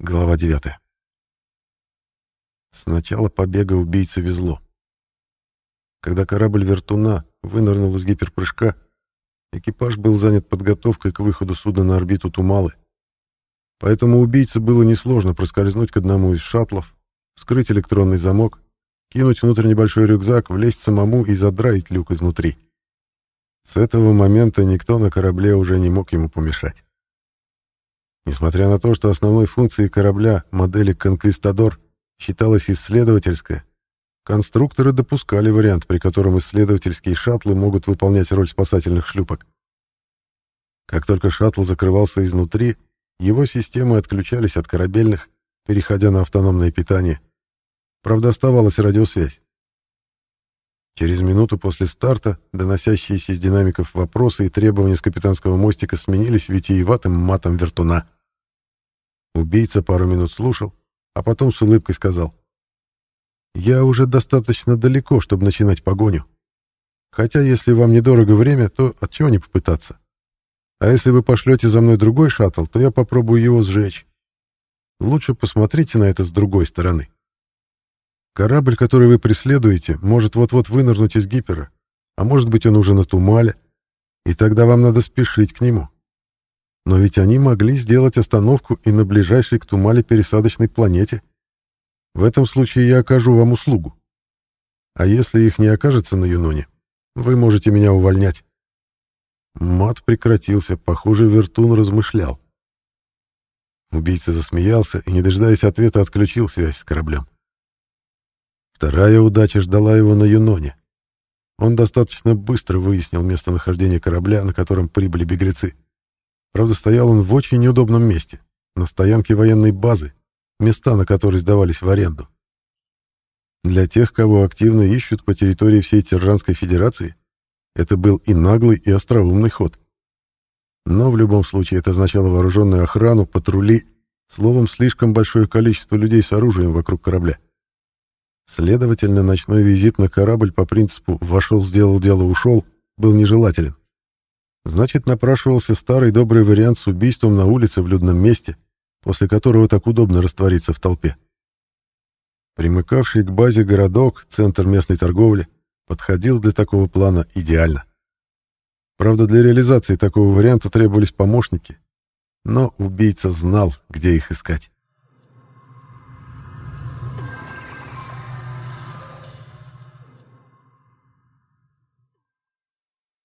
Глава 9. С начала побега убийце везло. Когда корабль «Вертуна» вынырнул из гиперпрыжка, экипаж был занят подготовкой к выходу судна на орбиту Тумалы. Поэтому убийце было несложно проскользнуть к одному из шаттлов, вскрыть электронный замок, кинуть внутрь небольшой рюкзак, влезть самому и задраить люк изнутри. С этого момента никто на корабле уже не мог ему помешать. Несмотря на то, что основной функцией корабля модели «Конквистадор» считалась исследовательская, конструкторы допускали вариант, при котором исследовательские шаттлы могут выполнять роль спасательных шлюпок. Как только шаттл закрывался изнутри, его системы отключались от корабельных, переходя на автономное питание. Правда, оставалась радиосвязь. Через минуту после старта доносящиеся из динамиков вопросы и требования с капитанского мостика сменились витиеватым матом вертуна. Убийца пару минут слушал, а потом с улыбкой сказал. «Я уже достаточно далеко, чтобы начинать погоню. Хотя, если вам недорого время, то от чего не попытаться? А если вы пошлете за мной другой шаттл, то я попробую его сжечь. Лучше посмотрите на это с другой стороны. Корабль, который вы преследуете, может вот-вот вынырнуть из гипера, а может быть он уже на Тумале, и тогда вам надо спешить к нему. Но ведь они могли сделать остановку и на ближайшей к Тумале пересадочной планете. В этом случае я окажу вам услугу. А если их не окажется на Юноне, вы можете меня увольнять. Мат прекратился, похоже, Вертун размышлял. Убийца засмеялся и, не дожидаясь ответа, отключил связь с кораблем. Вторая удача ждала его на Юноне. Он достаточно быстро выяснил местонахождение корабля, на котором прибыли беглецы. Правда, стоял он в очень неудобном месте, на стоянке военной базы, места на которые сдавались в аренду. Для тех, кого активно ищут по территории всей Тержанской Федерации, это был и наглый, и остроумный ход. Но в любом случае это означало вооруженную охрану, патрули, словом, слишком большое количество людей с оружием вокруг корабля. Следовательно, ночной визит на корабль по принципу «вошел, сделал дело, ушел» был нежелателен. Значит, напрашивался старый добрый вариант с убийством на улице в людном месте, после которого так удобно раствориться в толпе. Примыкавший к базе городок, центр местной торговли, подходил для такого плана идеально. Правда, для реализации такого варианта требовались помощники, но убийца знал, где их искать.